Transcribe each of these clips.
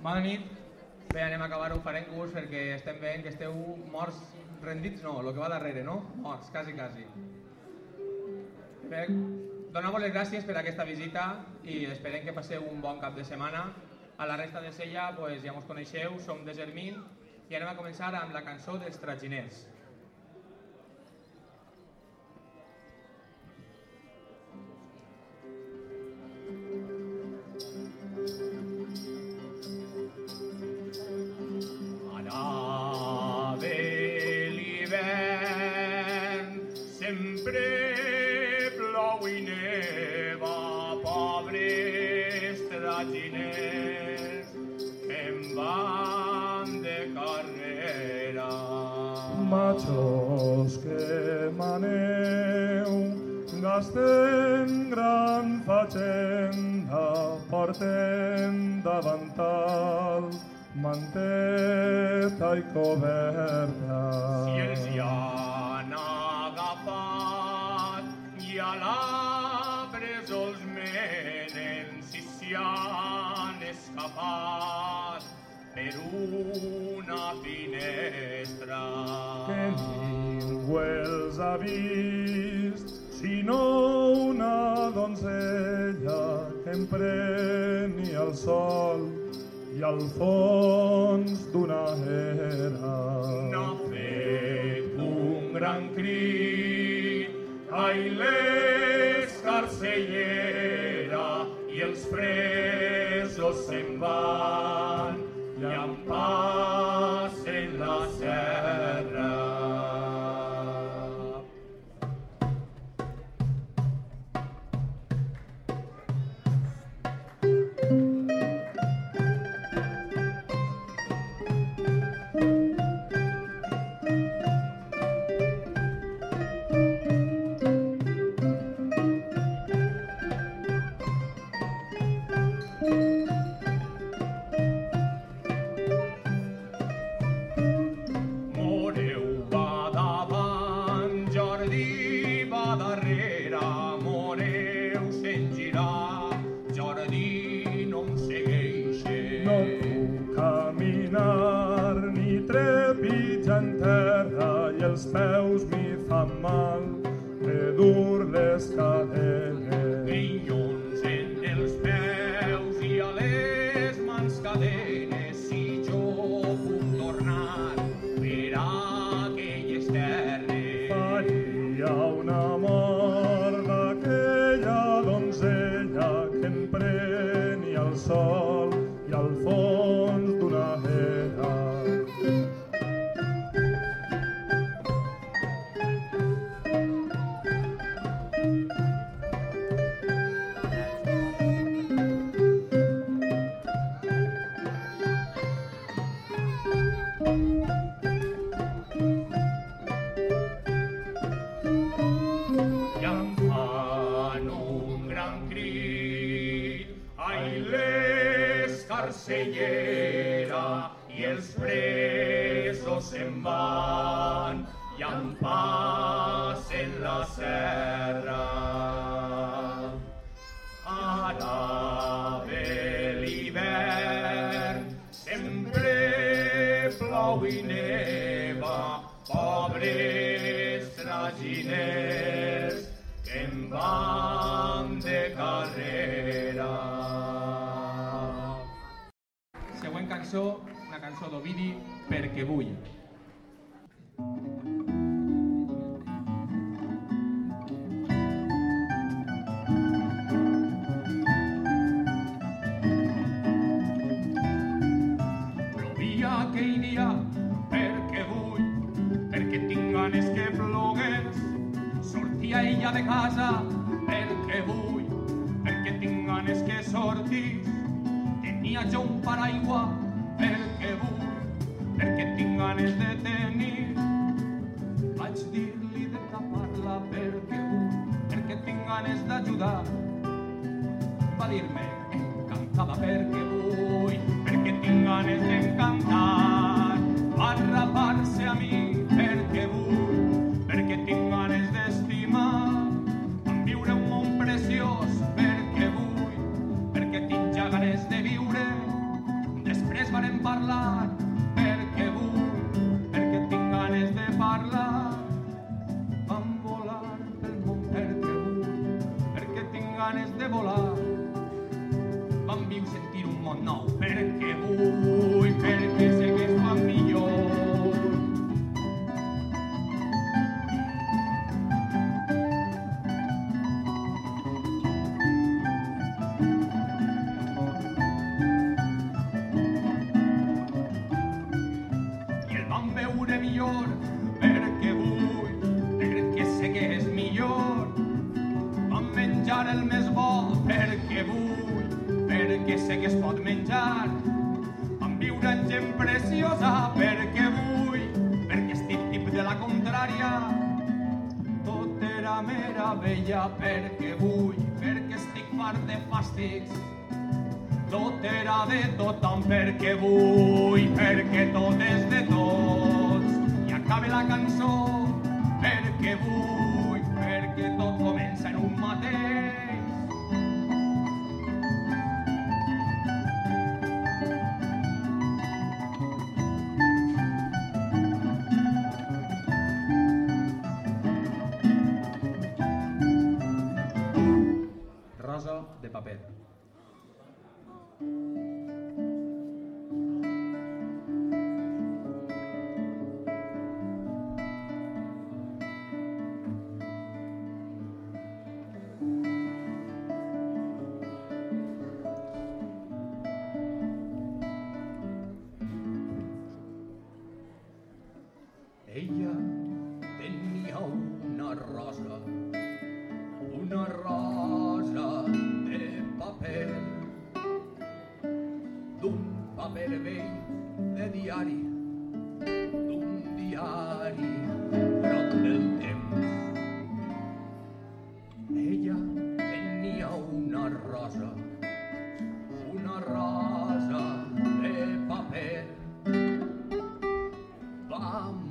Bona nit. Bé, anem a acabar-ho, farem curs perquè estem veient que esteu morts, rendits no, el que va darrere, no? Morts, quasi, quasi. Bé, donar-vos les gràcies per aquesta visita i esperem que passeu un bon cap de setmana. A la resta de Sella pues, ja mos coneixeu, som de Germín i anem a començar amb la cançó dels traginers. Sempre plou i neva, pobres traginers em van de carrera. Machos que maneu, gasten gran fatxenda, porten davantal manteta i coberta. Si els hi han si han escapat per una finestra. que ningú els ha vist, sinó una donzella que empreni el sol i al fons d'una era. N'ha fet un gran crit, ai l'escarcellera, i els presos terra i Seigneur. Ella de casa perquè vull, perquè tinc ganes que sortís. Tenia jo un paraigua viatjar Van viure gent preciosa perquè vull, perquè estic tip de la contrària tot era mera vella perquè vull, perquè estic fart de fàstics tot era de tot tothom perquè vull, perquè tot és de tots. I acaba la cançó perquè vull.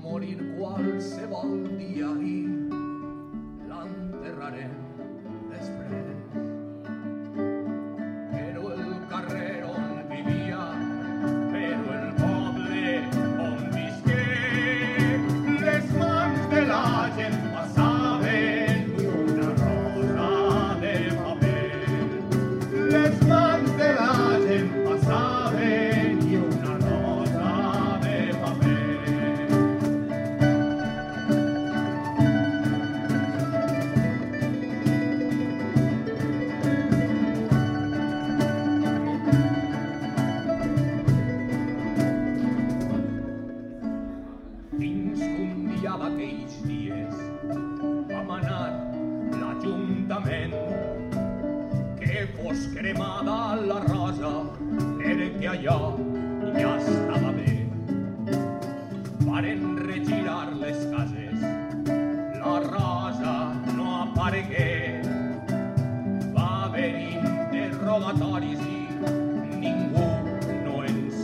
morir cual se va un día y la enterraré.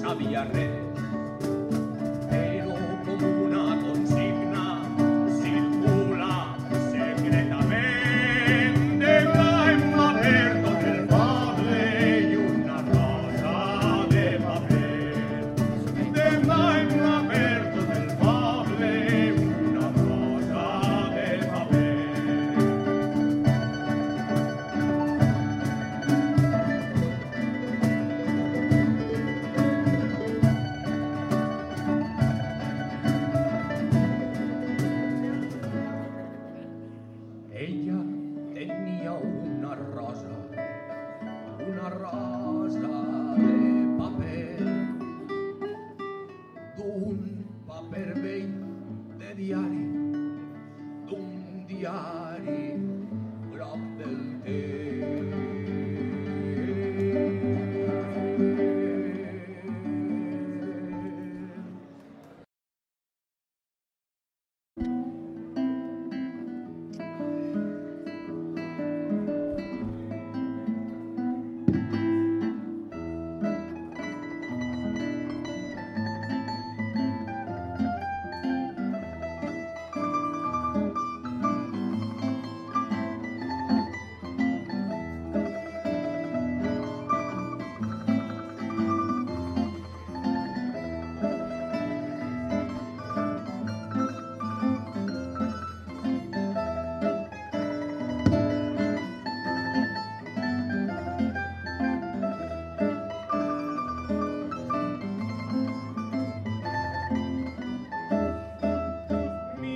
había red. Ella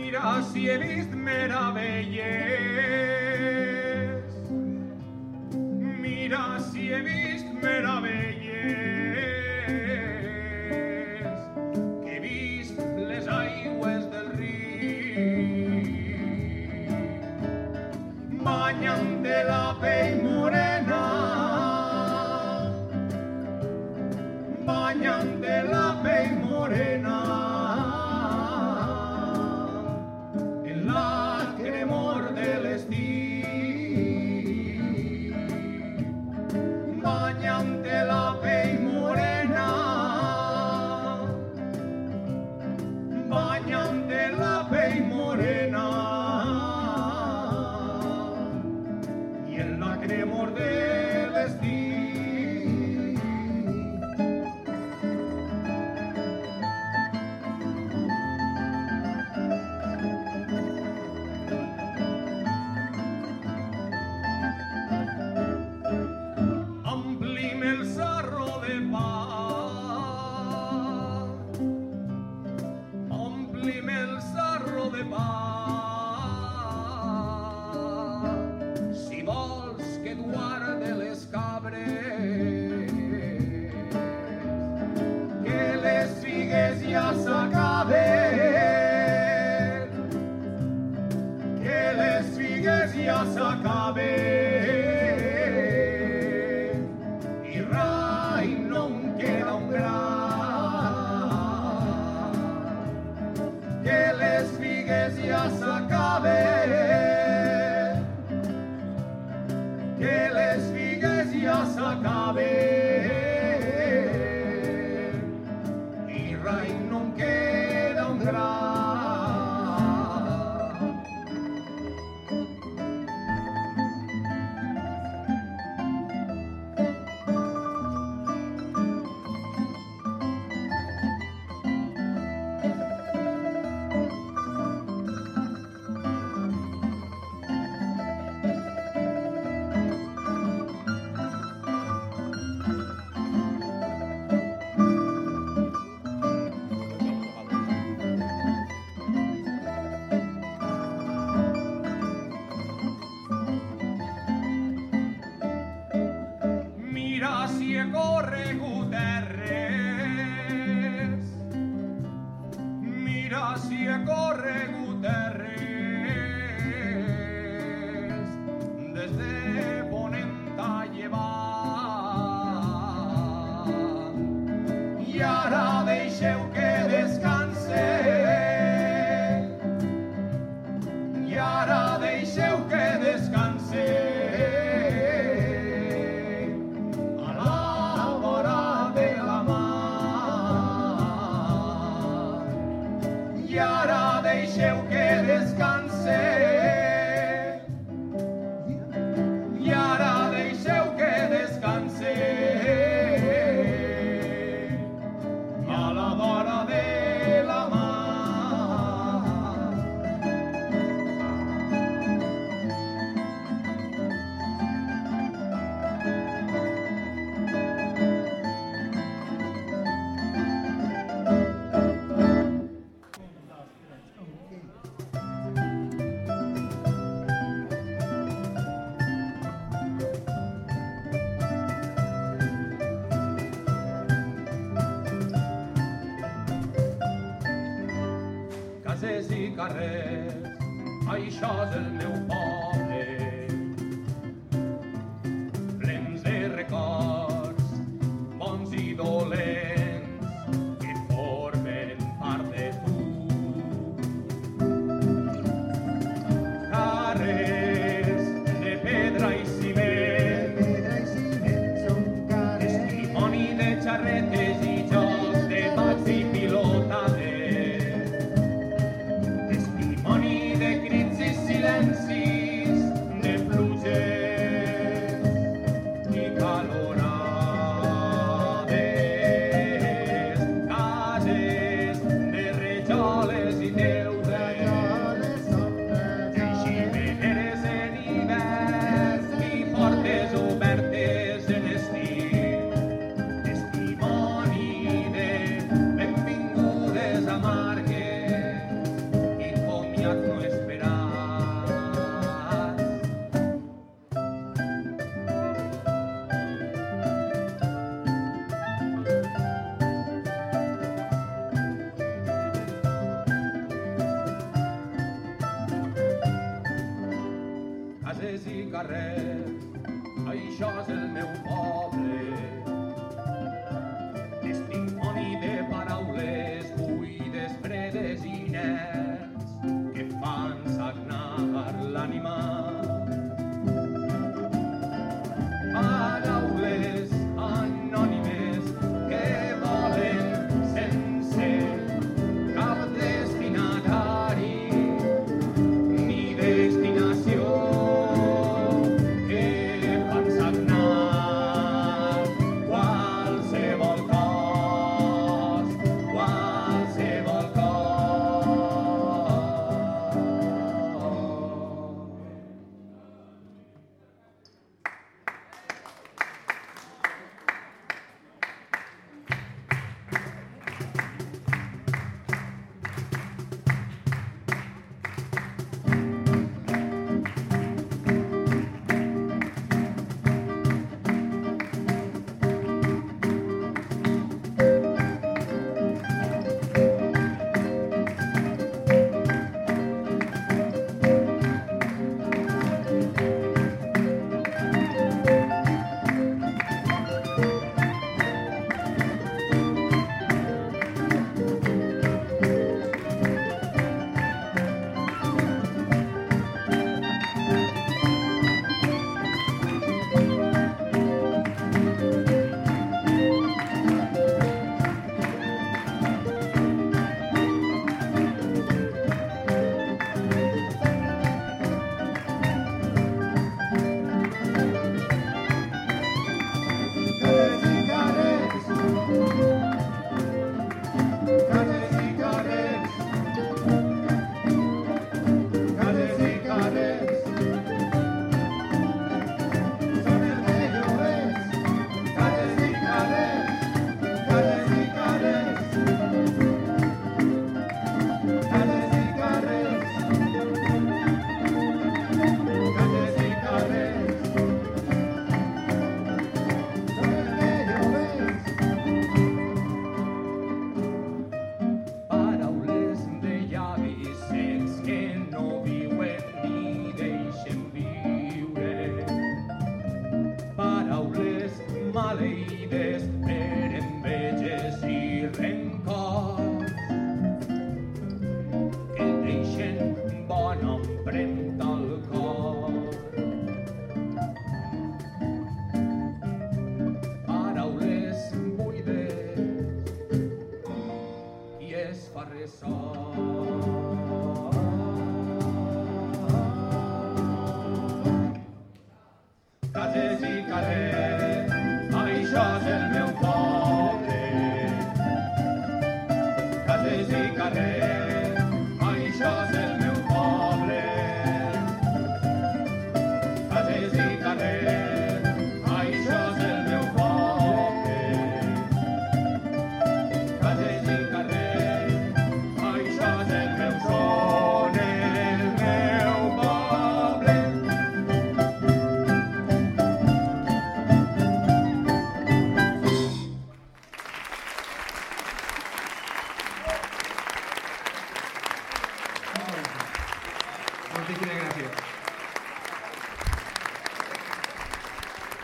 mira si he vist meravelles. Mira si he vist meravelles. Que he vist les aigües del riu banyant de la pell días acabe. seu querer. Are you sure?